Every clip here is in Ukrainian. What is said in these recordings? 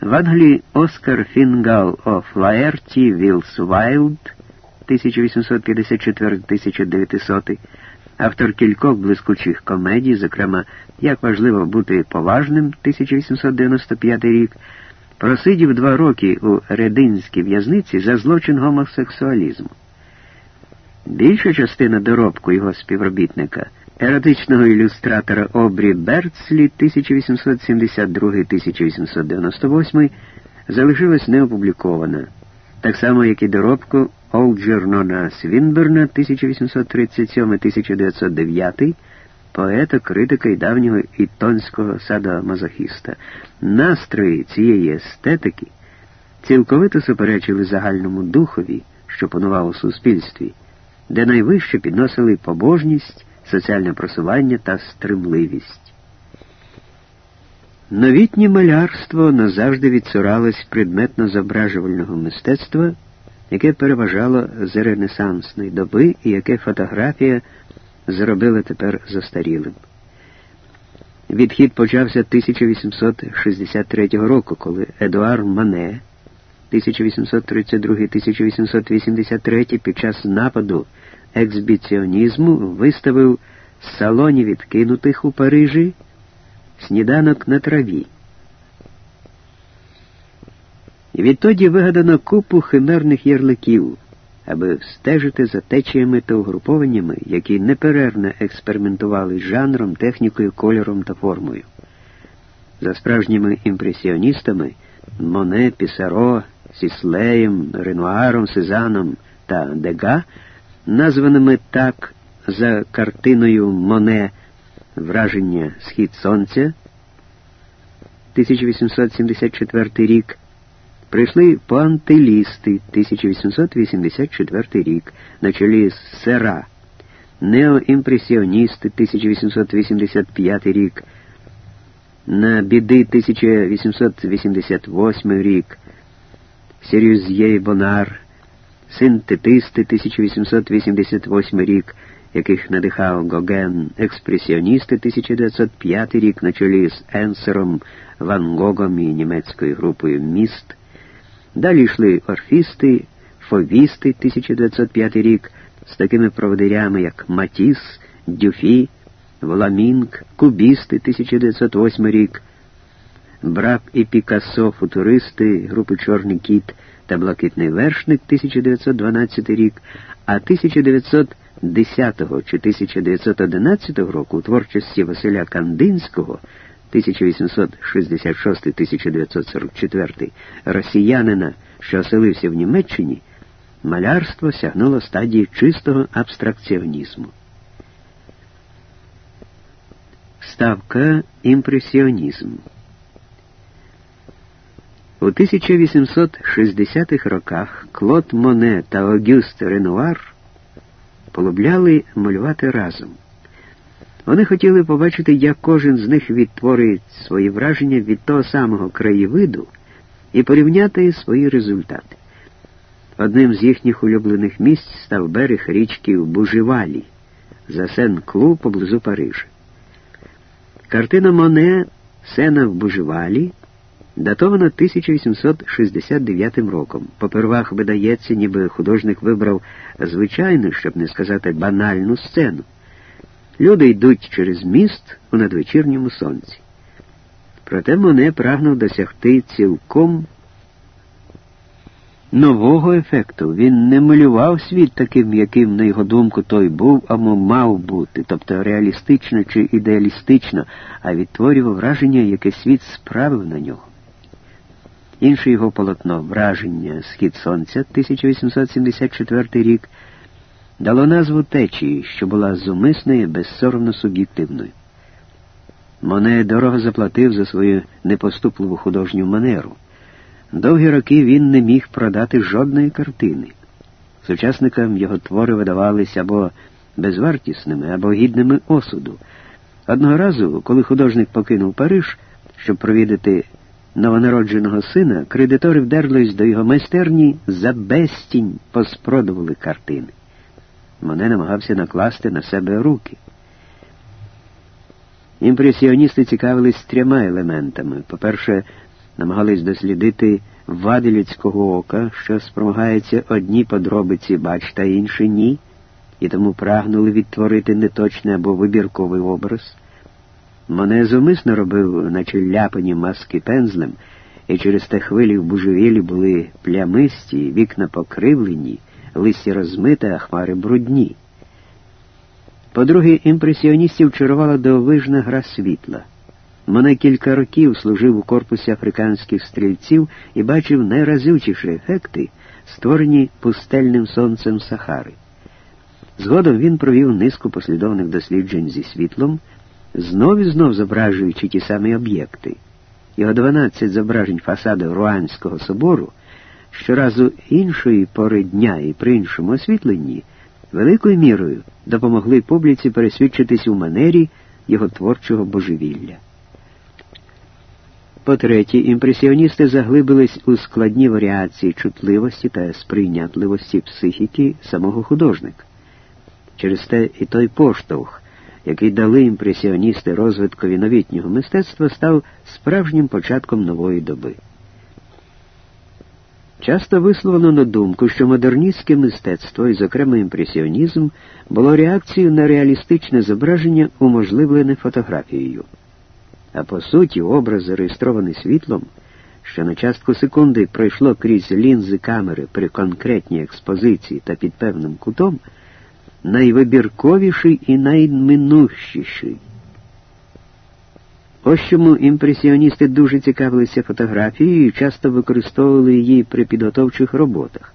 В Англії Оскар Фінгал о Флаерті Вілс Вайлд 1854-1900, автор кількох блискучих комедій, зокрема, як важливо бути поважним 1895 рік, просидів два роки у Редінгській в'язниці за злочин гомосексуалізму. Більша частина доробку його співробітника, еротичного ілюстратора Обрі Бердслі 1872-1898, залишилась неопублікована, так само, як і доробку Олджернона Свінберна 1837-1909, поета, критика і давнього ітонського садомазохіста. Настрої цієї естетики цілковито суперечили загальному духові, що панував у суспільстві де найвище підносили побожність, соціальне просування та стримливість. Новітнє малярство назавжди відсуралось предметно зображувального мистецтва, яке переважало з ренесансної доби і яке фотографія зробила тепер застарілим. Відхід почався 1863 року, коли Едуар Мане 1832-1883 під час нападу ексбіціонізму виставив салоні відкинутих у Парижі сніданок на траві. Відтоді вигадано купу химерних ярликів, аби стежити за течіями та угрупованнями, які неперервно експериментували з жанром, технікою, кольором та формою. За справжніми імпресіоністами Моне, Пісаро, Сіслеєм, Ренуаром, Сезаном та Дега, названими так за картиною Моне Враження Схід Сонця 1874 рік, прийшли пантелісти 1884 рік. На чолі з Сера, неоімпресіоністи. 1885 рік, на біди. 1888 рік. Сірюз'є Бонар, синтетисти 1888 рік, яких надихав Гоген, експресіоністи 1905 рік на чолі з Енсером, Ван Гогом і німецькою групою Міст. Далі йшли орфісти, фовісти 1905 рік з такими проводирями, як Матіс, Дюфі, Вламінг, Кубісти 1908 рік. Брак і Пікассо, футуристи, групи Чорний кіт та Блакитний вершник 1912 рік, а 1910 чи 1911 року у творчості Василя Кандинського 1866-1944 росіянина, що оселився в Німеччині, малярство сягнуло стадії чистого абстракціонізму. Вставка імпресіонізм. У 1860-х роках Клод Моне та Огюст Ренуар полюбляли малювати разом. Вони хотіли побачити, як кожен з них відтворить свої враження від того самого краєвиду і порівняти свої результати. Одним з їхніх улюблених місць став берег річки в Буживалі за Сен-Клу поблизу Парижа. Картина Моне Сена в Буживалі датована 1869 роком. Попервах видається, ніби художник вибрав звичайну, щоб не сказати банальну сцену. Люди йдуть через міст у надвечірньому сонці. Проте Моне прагнув досягти цілком нового ефекту. Він не малював світ таким, яким, на його думку, той був або мав бути, тобто реалістично чи ідеалістично, а відтворював враження, яке світ справив на нього. Інше його полотно Враження Схід Сонця 1874 рік дало назву течії, що була зумисною, безсоромно суб'єктивною. Моне дорого заплатив за свою непоступливу художню манеру. Довгі роки він не міг продати жодної картини. Сучасникам його твори видавалися або безвартісними, або гідними осуду. Одного разу, коли художник покинув Париж, щоб провідати новонародженого сина, кредитори вдерлись до його майстерні за безтінь поспродували картини. Моне намагався накласти на себе руки. Імпресіоністи цікавились трьома елементами. По-перше, намагались дослідити вади людського ока, що спромагається одні подробиці бач та інші ні, і тому прагнули відтворити неточний або вибірковий образ. Моне зумисно робив, наче ляпані маски пензлем, і через те хвилі в бужевілі були плямисті, вікна покривлені, листі розмите, а хмари брудні. По-друге, імпресіоністів чарувала дивовижна гра світла. Мене кілька років служив у корпусі африканських стрільців і бачив найразючіші ефекти, створені пустельним сонцем Сахари. Згодом він провів низку послідовних досліджень зі світлом, знов і знов зображуючи ті самі об'єкти. Його 12 зображень фасаду Руанського собору щоразу іншої пори дня і при іншому освітленні великою мірою допомогли публіці пересвідчитись у манері його творчого божевілля. По-третє, імпресіоністи заглибились у складні варіації чутливості та сприйнятливості психіки самого художника. Через те і той поштовх, який дали імпресіоністи розвиткові новітнього мистецтва, став справжнім початком нової доби. Часто висловлено на думку, що модерністське мистецтво, і, зокрема, імпресіонізм, було реакцією на реалістичне зображення, уможливлене фотографією. А по суті, образ, зареєстрований світлом, що на частку секунди пройшло крізь лінзи камери при конкретній експозиції та під певним кутом, найвибірковіший і найминущіший. Ось чому імпресіоністи дуже цікавилися фотографією і часто використовували її при підготовчих роботах.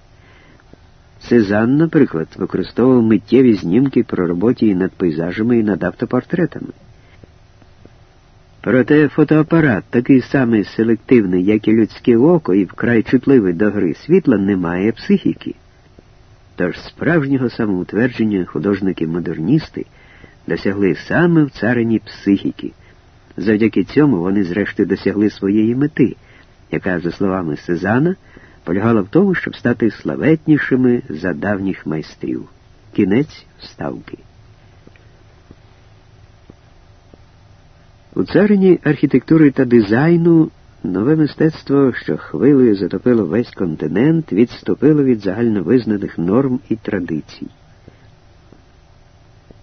Сезанн, наприклад, використовував миттєві знімки про роботі над пейзажами і над автопортретами. Проте фотоапарат, такий самий селективний, як і людське око, і вкрай чутливий до гри світла, не має психіки. Тож справжнього самоутвердження художники-модерністи досягли саме в царині психіки. Завдяки цьому вони зрештою досягли своєї мети, яка, за словами Сезана, полягала в тому, щоб стати славетнішими за давніх майстрів. Кінець вставки. У царині архітектури та дизайну нове мистецтво, що хвилею затопило весь континент, відступило від загальновизнаних норм і традицій.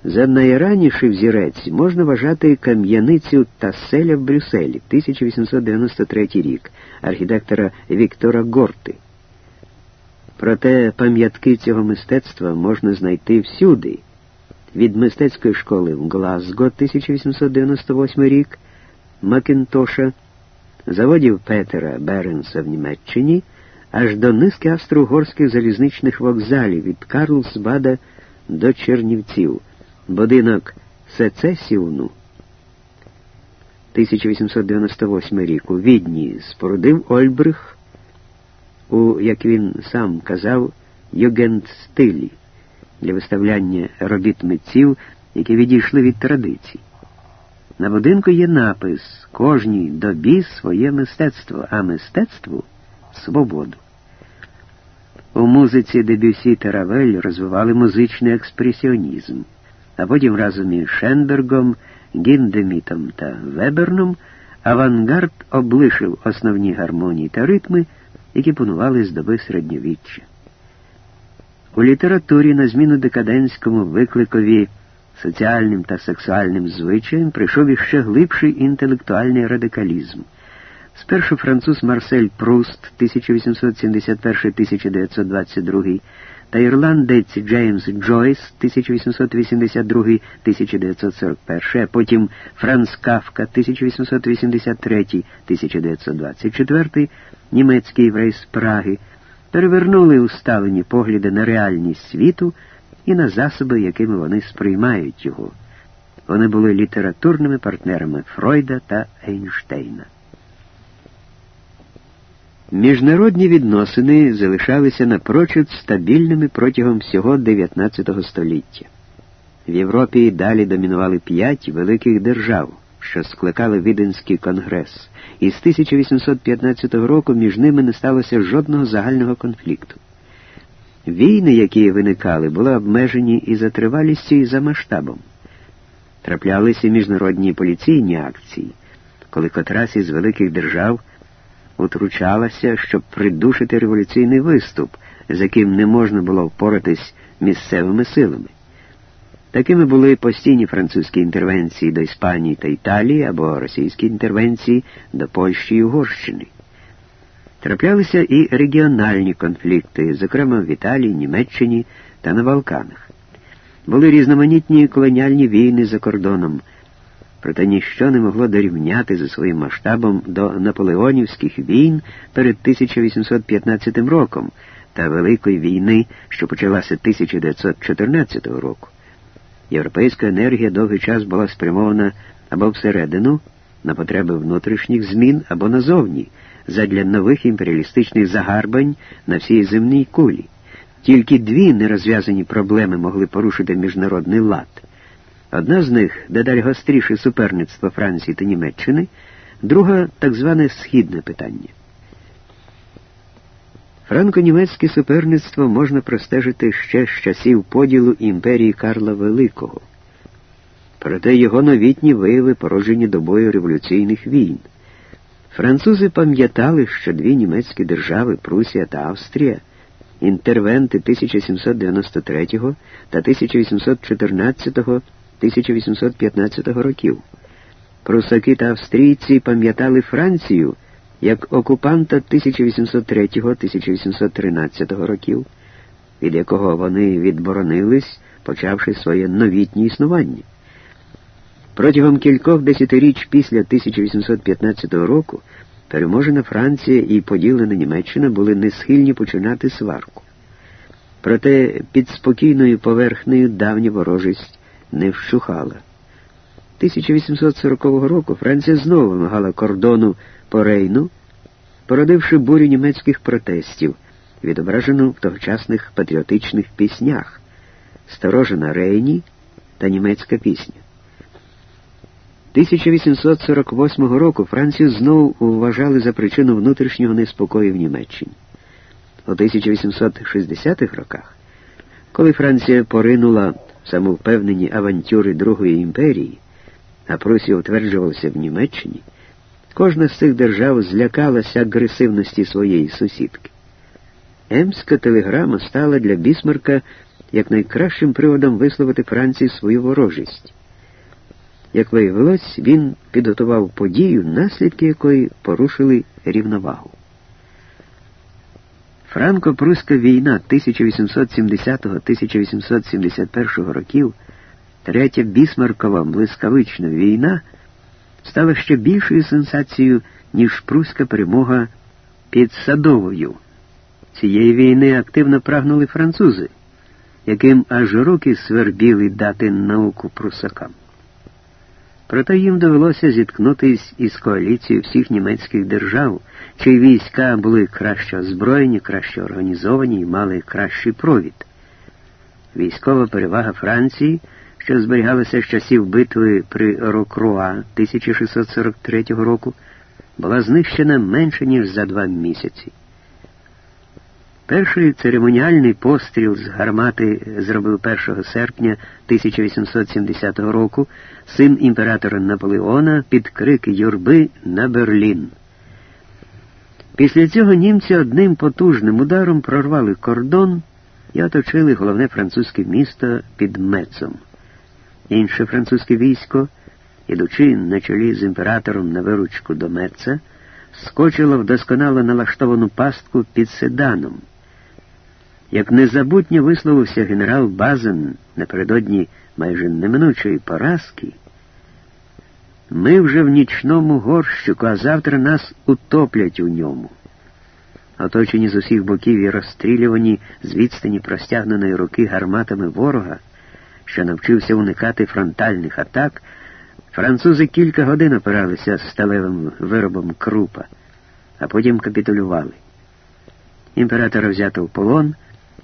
За найраніший взірець можна вважати кам'яницю Таселя в Брюсселі 1893 рік архітектора Віктора Горти. Проте пам'ятки цього мистецтва можна знайти всюди. Від мистецької школи в Глазго 1898 рік Макінтоша, заводів Петера Беренса в Німеччині аж до низки австро-угорських залізничних вокзалів від Карлсбада до Чернівців. Будинок Сецесівну 1898 рік. У Відні спорудив Ольбрих у, як він сам казав, югент-стилі для виставляння робіт митців, які відійшли від традицій. На будинку є напис кожній добі своє мистецтво, а мистецтву свободу. У музиці Дебюсі та Равель розвивали музичний експресіонізм а потім разом із Шенбергом, Гіндемітом та Веберном авангард облишив основні гармонії та ритми, які панували з доби середньовіччя. У літературі на зміну декадентському викликові соціальним та сексуальним звичаям прийшов іще глибший інтелектуальний радикалізм. Спершу француз Марсель Пруст 1871-1922 та ірландець Джеймс Джойс 1882-1941, а потім Франц Кафка 1883-1924, німецький єврей з Праги, перевернули усталені погляди на реальність світу і на засоби, якими вони сприймають його. Вони були літературними партнерами Фройда та Ейнштейна. Міжнародні відносини залишалися напрочуд стабільними протягом всього XIX століття. В Європі і далі домінували п'ять великих держав, що скликали Віденський конгрес, і з 1815 року між ними не сталося жодного загального конфлікту. Війни, які виникали, були обмежені і за тривалістю, і за масштабом. Траплялися міжнародні поліційні акції, коли котрась із великих держав утручалася, щоб придушити революційний виступ, з яким не можна було впоратись місцевими силами. Такими були постійні французькі інтервенції до Іспанії та Італії або російські інтервенції до Польщі і Угорщини. Траплялися і регіональні конфлікти, зокрема в Італії, Німеччині та на Балканах. Були різноманітні колоніальні війни за кордоном, проте ніщо не могло дорівняти за своїм масштабом до наполеонівських війн перед 1815 роком та Великої війни, що почалася 1914 року. Європейська енергія довгий час була спрямована або всередину на потреби внутрішніх змін, або назовні, задля нових імперіалістичних загарбань на всій земній кулі. Тільки дві нерозв'язані проблеми могли порушити міжнародний лад. Одна з них дедалі гостріше суперництво Франції та Німеччини, друга так зване східне питання. Франко-німецьке суперництво можна простежити ще з часів поділу імперії Карла Великого. Проте його новітні вияви породжені добою революційних війн. Французи пам'ятали, що дві німецькі держави Прусія та Австрія, інтервенти 1793 та 1814-1815 років. Прусаки та австрійці пам'ятали Францію як окупанта 1803-1813 років, від якого вони відборонились, почавши своє новітнє існування. Протягом кількох десятиріч після 1815 року переможена Франція і поділена Німеччина були не схильні починати сварку. Проте під спокійною поверхнею давня ворожість не вщухала. 1840 року Франція знову вимагала кордону по Рейну, породивши бурю німецьких протестів, відображену в тогочасних патріотичних піснях Сторожа на Рейні та німецька пісня. 1848 року Францію знову вважали за причину внутрішнього неспокою в Німеччині. У 1860-х роках, коли Франція поринула в самовпевнені авантюри Другої імперії, а Прусія утверджувалася в Німеччині, кожна з цих держав злякалася агресивності своєї сусідки. Емська телеграма стала для Бісмарка як найкращим приводом висловити Франції свою ворожість. Як виявилось, він підготував подію, наслідки якої порушили рівновагу. Франко-Пруська війна 1870-1871 років, третя бісмаркова блискавична війна, стала ще більшою сенсацією, ніж пруська перемога під Садовою. Цієї війни активно прагнули французи, яким аж руки свербіли дати науку прусакам. Проте їм довелося зіткнутися із коаліцією всіх німецьких держав, чиї війська були краще озброєні, краще організовані і мали кращий провід. Військова перевага Франції, що зберігалася з часів битви при Рокруа 1643 року, була знищена менше ніж за два місяці. Перший церемоніальний постріл з гармати зробив 1 серпня 1870 року син імператора Наполеона під крики юрби на Берлін. Після цього німці одним потужним ударом прорвали кордон і оточили головне французьке місто під Мецом. Інше французьке військо, ідучи на чолі з імператором на виручку до Меца, скочило в досконало налаштовану пастку під Седаном. Як незабутньо висловився генерал Базен напередодні майже неминучої поразки, ми вже в нічному горщику, а завтра нас утоплять у ньому. Оточені з усіх боків і розстрілювані з відстані простягненої руки гарматами ворога, що навчився уникати фронтальних атак, французи кілька годин опиралися сталевим виробом крупа, а потім капітулювали. Імператора взято в полон.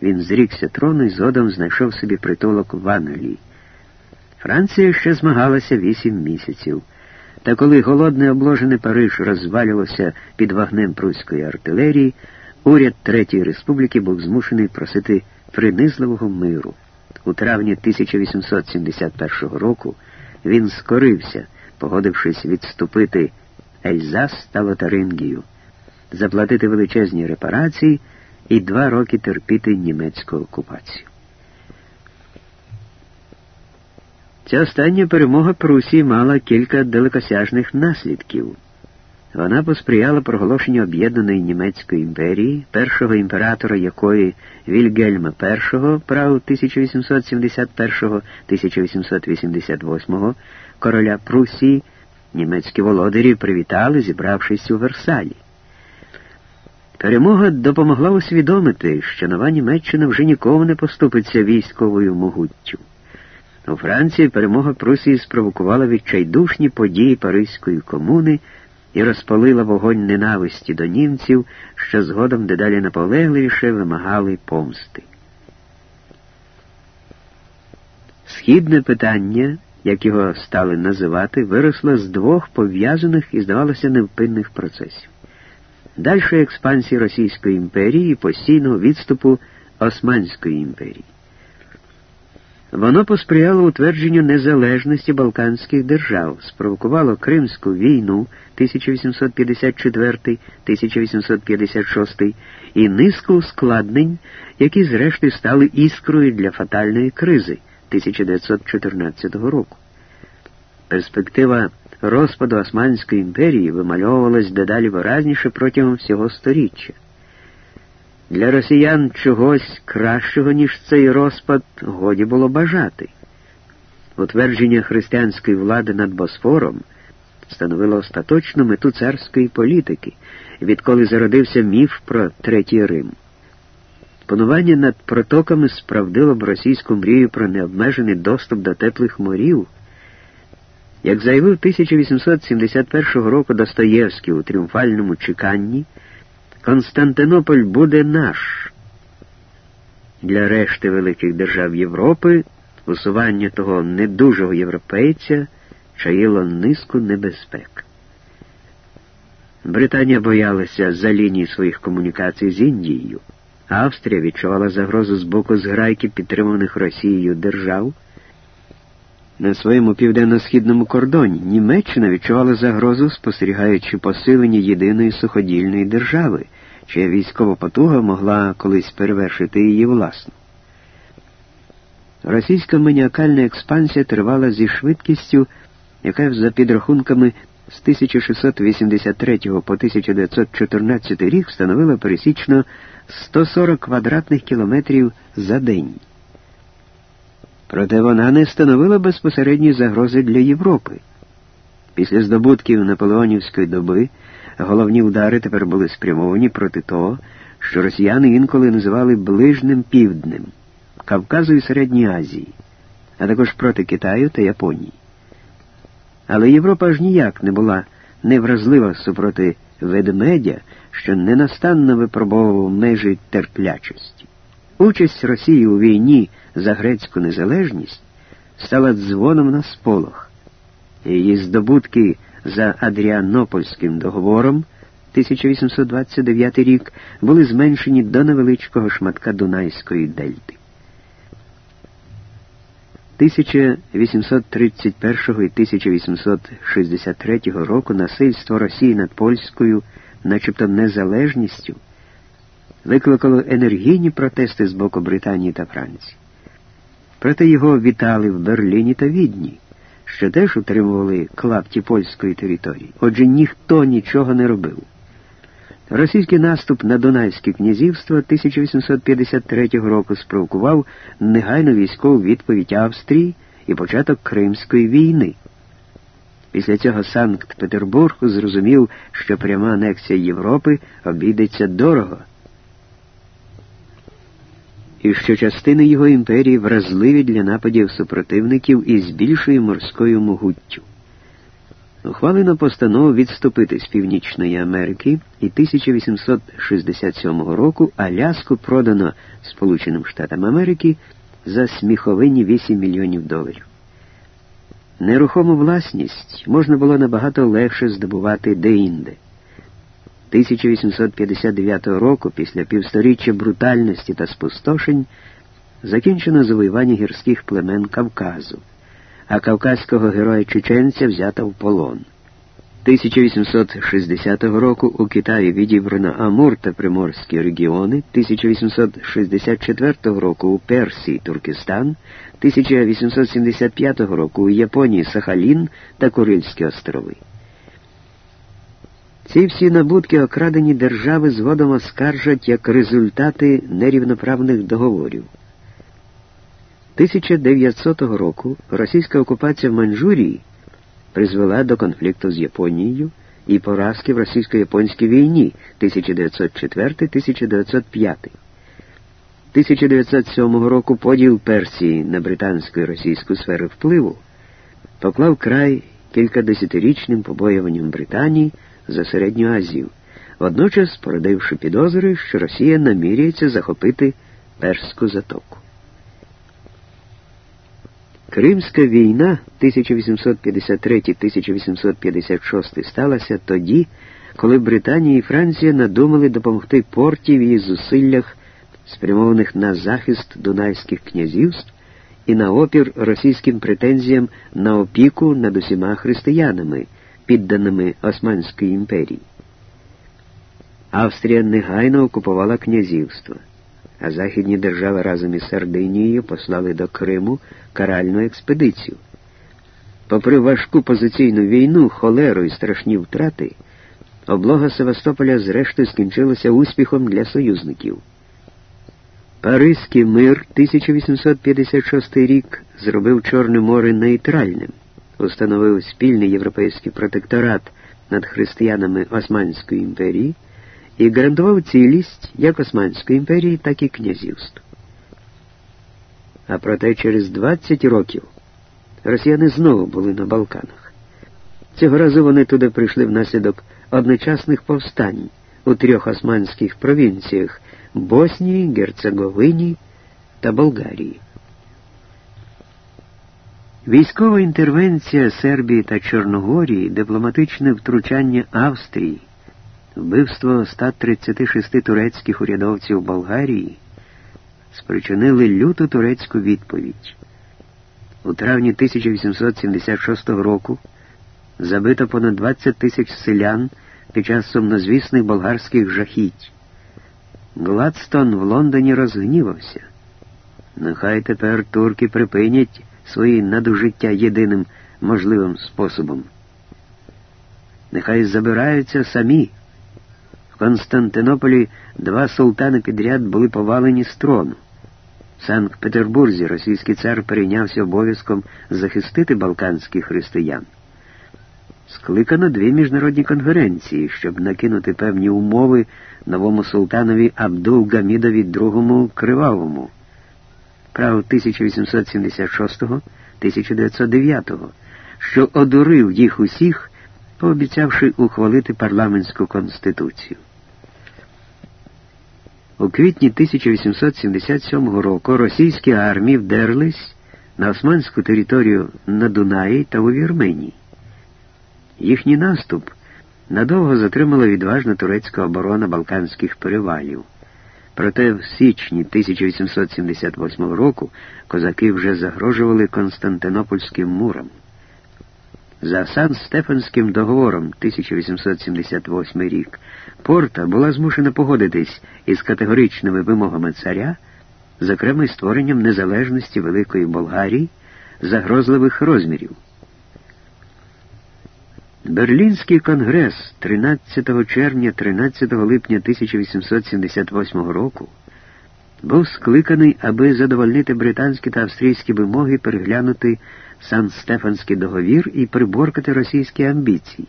Він зрікся трону і згодом знайшов собі притулок в Англії. Франція ще змагалася вісім місяців. Та коли голодний обложений Париж розвалювався під вогнем пруської артилерії, уряд Третьої Республіки був змушений просити принизливого миру. У травні 1871 року він скорився, погодившись відступити Ельзас та Лотарингію. заплатити величезні репарації і два роки терпіти німецьку окупацію. Ця остання перемога Прусії мала кілька далекосяжних наслідків. Вона посприяла проголошенню об'єднаної німецької імперії, першого імператора якої Вільгельма І прав 1871-1888 короля Прусії, німецькі володарі привітали, зібравшись у Версалі. Перемога допомогла усвідомити, що нова Німеччина вже нікому не поступиться військовою могуттю. У Франції перемога Прусії спровокувала відчайдушні події Паризької комуни і розпалила вогонь ненависті до німців, що згодом дедалі наполегливіше вимагали помсти. Східне питання, як його стали називати, виросло з двох пов'язаних і, здавалося, невпинних процесів. Дальшої експансії Російської імперії і постійного відступу Османської імперії. Воно посприяло утвердженню незалежності Балканських держав, спровокувало Кримську війну 1854-1856 і низку ускладнень, які зрештою стали іскрою для фатальної кризи 1914 року. Перспектива розпаду Османської імперії вимальовувалась дедалі виразніше протягом всього сторіччя. Для росіян чогось кращого, ніж цей розпад, годі було бажати. Утвердження християнської влади над Босфором становило остаточну мету царської політики, відколи зародився міф про Третій Рим. Панування над протоками справдило б російську мрію про необмежений доступ до теплих морів. Як заявив 1871 року Достоєвський у тріумфальному чеканні, Константинополь буде наш. Для решти великих держав Європи усування того недужого європейця чаїло низку небезпек. Британія боялася за лінії своїх комунікацій з Індією. Австрія відчувала загрозу з боку зграйки підтриманих Росією держав. На своєму південно-східному кордоні Німеччина відчувала загрозу, спостерігаючи посилення єдиної суходільної держави, чия військова потуга могла колись перевершити її власну. Російська маніакальна експансія тривала зі швидкістю, яка за підрахунками з 1683 по 1914 рік становила пересічно 140 квадратних кілометрів за день. Проте вона не становила безпосередньої загрози для Європи. Після здобутків наполеонівської доби головні удари тепер були спрямовані проти того, що росіяни інколи називали ближним півднем, Кавказу і Середньої Азії, а також проти Китаю та Японії. Але Європа ж ніяк не була невразлива супроти ведмедя, що ненастанно випробовував межі терплячості. Участь Росії у війні за грецьку незалежність стала дзвоном на сполох. Її здобутки за Адріанопольським договором 1829 рік були зменшені до невеличкого шматка Дунайської дельти. 1831 і 1863 року насильство Росії над польською, начебто незалежністю, викликало енергійні протести з боку Британії та Франції. Проте його вітали в Берліні та Відні, що теж утримували клапті польської території. Отже, ніхто нічого не робив. Російський наступ на Дунайське князівство 1853 року спровокував негайну військову відповідь Австрії і початок Кримської війни. Після цього Санкт-Петербург зрозумів, що пряма анексія Європи обійдеться дорого і що частини його імперії вразливі для нападів супротивників із більшою морською могуттю. Ухвалено постанову відступити з Північної Америки, і 1867 року Аляску продано Сполученим Штатам Америки за сміховинні 8 мільйонів доларів. Нерухому власність можна було набагато легше здобувати деінде. 1859 року, після півсторіччя брутальності та спустошень, закінчено завоювання гірських племен Кавказу, а кавказького героя чеченця взято в полон. 1860 року у Китаї відібрано Амур та Приморські регіони, 1864 року у Персії Туркестан, 1875 року у Японії Сахалін та Курильські острови. Ці всі набутки окрадені держави згодом оскаржать як результати нерівноправних договорів. 1900 року російська окупація в Маньчжурії призвела до конфлікту з Японією і поразки в російсько-японській війні 1904-1905. 1907 року поділ Персії на британську і російську сфери впливу поклав край кількадесятирічним побоюванням Британії за Середню Азію, водночас породивши підозри, що Росія наміряється захопити Перську затоку. Кримська війна 1853-1856 сталася тоді, коли Британія і Франція надумали допомогти порті в її зусиллях, спрямованих на захист дунайських князівств і на опір російським претензіям на опіку над усіма християнами, підданими Османської імперії. Австрія негайно окупувала князівство а західні держави разом із Сардинією послали до Криму каральну експедицію. Попри важку позиційну війну, холеру і страшні втрати, облога Севастополя зрештою скінчилася успіхом для союзників. Паризький мир 1856 рік зробив Чорне море нейтральним, установив спільний європейський протекторат над християнами Османської імперії і гарантував цілість як Османської імперії, так і князівств. А проте через 20 років росіяни знову були на Балканах. Цього разу вони туди прийшли внаслідок одночасних повстань у трьох османських провінціях Боснії, Герцеговині та Болгарії. Військова інтервенція Сербії та Чорногорії, дипломатичне втручання Австрії. Вбивство 136 турецьких урядовців Болгарії спричинили люту турецьку відповідь. У травні 1876 року забито понад 20 тисяч селян під час сумнозвісних болгарських жахіть. Гладстон в Лондоні розгнівався. Нехай тепер турки припинять свої надужиття єдиним можливим способом. Нехай забираються самі. В Константинополі два султани підряд були повалені з трону. В Санкт-Петербурзі російський цар перейнявся обов'язком захистити балканських християн. Скликано дві міжнародні конференції, щоб накинути певні умови новому султанові Абдул Гамідові II Кривавому. Право 1876-1909, що одурив їх усіх пообіцявши ухвалити парламентську конституцію. У квітні 1877 року російські армії вдерлись на османську територію на Дунаї та у Вірменії. Їхній наступ надовго затримала відважна турецька оборона Балканських перевалів. Проте в січні 1878 року козаки вже загрожували Константинопольським мурам. За Сан-Стефанським договором 1878 рік Порта була змушена погодитись із категоричними вимогами царя, зокрема створенням незалежності Великої Болгарії, загрозливих розмірів. Берлінський конгрес 13 червня 13 липня 1878 року був скликаний, аби задовольнити британські та австрійські вимоги переглянути Сан-Стефанський договір і приборкати російські амбіції.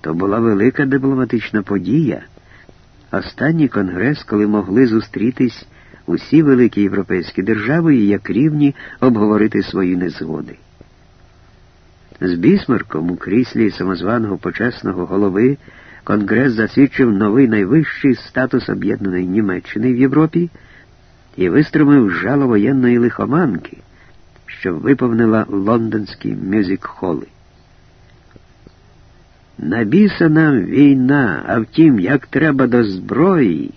То була велика дипломатична подія, останній конгрес, коли могли зустрітись усі великі європейські держави і як рівні обговорити свої незгоди. З бісмарком у кріслі самозваного почесного голови Конгрес засвідчив новий найвищий статус об'єднаної Німеччини в Європі і вистромив жало воєнної лихоманки що виповнила лондонські мюзик-холи. Набіса нам війна, а втім, як треба до зброї,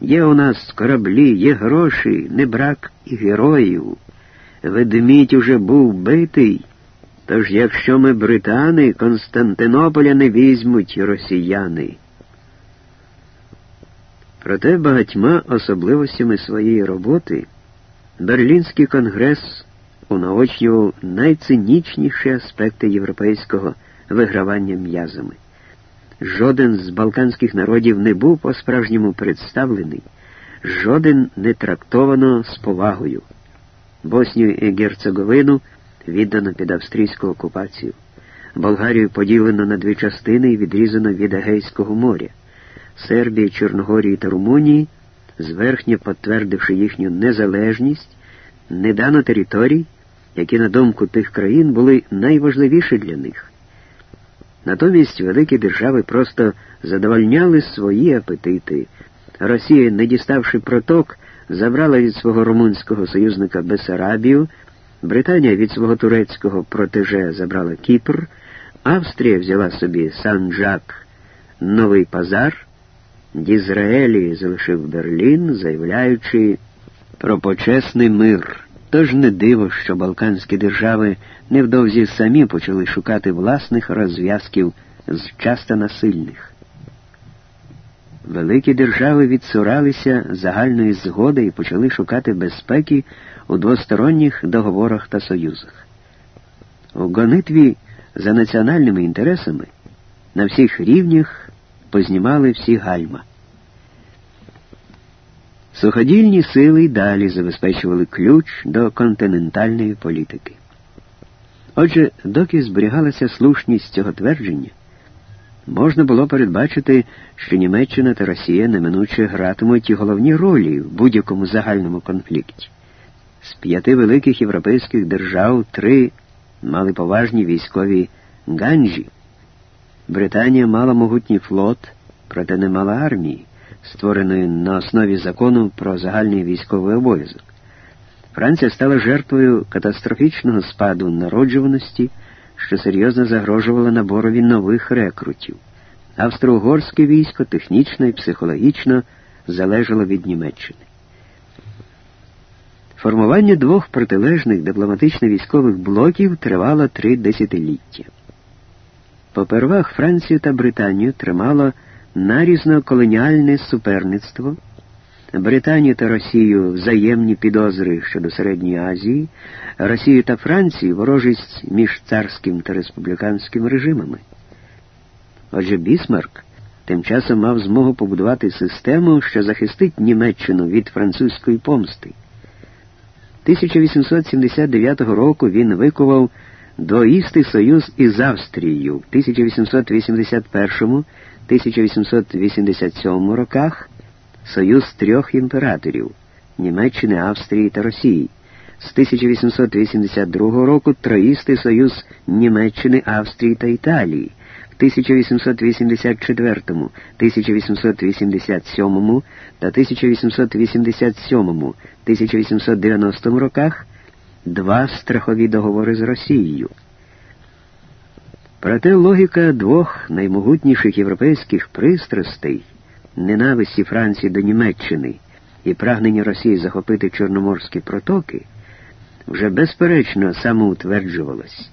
є у нас кораблі, є гроші, не брак і героїв. Ведмідь уже був битий, Тож якщо ми британи, Константинополя не візьмуть росіяни. Проте багатьма особливостями своєї роботи Берлінський конгрес унаочнював найцинічніші аспекти європейського вигравання м'язами. Жоден з балканських народів не був по-справжньому представлений, жоден не трактовано з повагою. Боснію і Герцеговину віддано під австрійську окупацію, Болгарію поділено на дві частини і відрізано від Егейського моря, Сербії, Чорногорії та Румунії, зверхньо підтвердивши їхню незалежність, не дано територій, які, на думку тих країн, були найважливіші для них. Натомість великі держави просто задовольняли свої апетити. Росія, не діставши проток, забрала від свого румунського союзника Бесарабію, Британія від свого турецького протеже забрала Кіпр, Австрія взяла собі Сан-Жак, Новий Пазар, Дізраелі залишив Берлін, заявляючи про почесний мир. Тож не диво, що Балканські держави невдовзі самі почали шукати власних розв'язків з часто насильних. Великі держави відсуралися загальної згоди і почали шукати безпеки у двосторонніх договорах та союзах. У гонитві за національними інтересами на всіх рівнях познімали всі гальма. Суходільні сили й далі забезпечували ключ до континентальної політики. Отже, доки зберігалася слушність цього твердження, можна було передбачити, що Німеччина та Росія неминуче гратимуть і головні ролі в будь-якому загальному конфлікті. З п'яти великих європейських держав три мали поважні військові ганджі. Британія мала могутній флот, проте не мала армії створеної на основі закону про загальний військовий обов'язок. Франція стала жертвою катастрофічного спаду народжуваності, що серйозно загрожувало наборові нових рекрутів. Австро-угорське військо технічно і психологічно залежало від Німеччини. Формування двох протилежних дипломатично-військових блоків тривало три десятиліття. Попервах Францію та Британію тримало нарізно колоніальне суперництво, Британію та Росію взаємні підозри щодо Середньої Азії, Росію та Францію ворожість між царським та республіканським режимами. Отже, Бісмарк тим часом мав змогу побудувати систему, що захистить Німеччину від французької помсти. 1879 року він викував двоїстий союз із Австрією в 1881 1887 роках союз трьох імператорів Німеччини, Австрії та Росії. З 1882 року Троїстий союз Німеччини, Австрії та Італії. В 1884, 1887 та 1887, 1890 роках два страхові договори з Росією. Проте логіка двох наймогутніших європейських пристрастей, ненависті Франції до Німеччини і прагнення Росії захопити Чорноморські протоки, вже безперечно самоутверджувалась.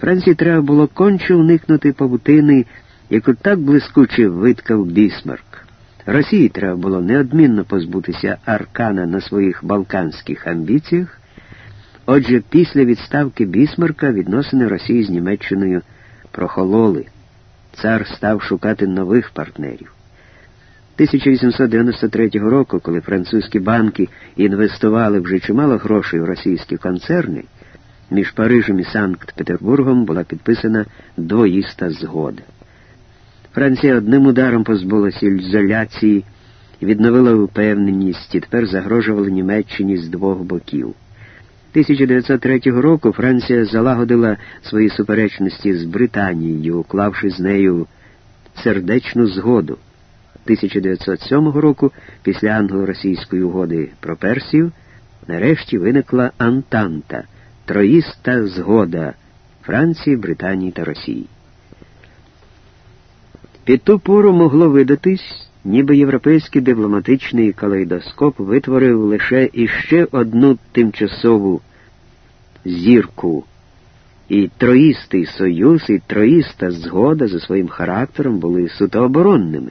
Франції треба було конче уникнути павутини, яку так блискуче виткав Бісмарк. Росії треба було неодмінно позбутися Аркана на своїх балканських амбіціях. Отже, після відставки Бісмарка відносини Росії з Німеччиною прохололи. Цар став шукати нових партнерів. 1893 року, коли французькі банки інвестували вже чимало грошей в російські концерни, між Парижем і Санкт-Петербургом була підписана двоїста згода. Франція одним ударом позбулася ізоляції, відновила впевненість і тепер загрожувала Німеччині з двох боків. 1903 року Франція залагодила свої суперечності з Британією, уклавши з нею сердечну згоду. 1907 року, після англо-російської угоди про Персію, нарешті виникла Антанта, троїста згода Франції, Британії та Росії. Під ту пору могло видатись, ніби європейський дипломатичний калейдоскоп витворив лише іще одну тимчасову зірку І троїстий союз, і троїста згода за своїм характером були суто оборонними.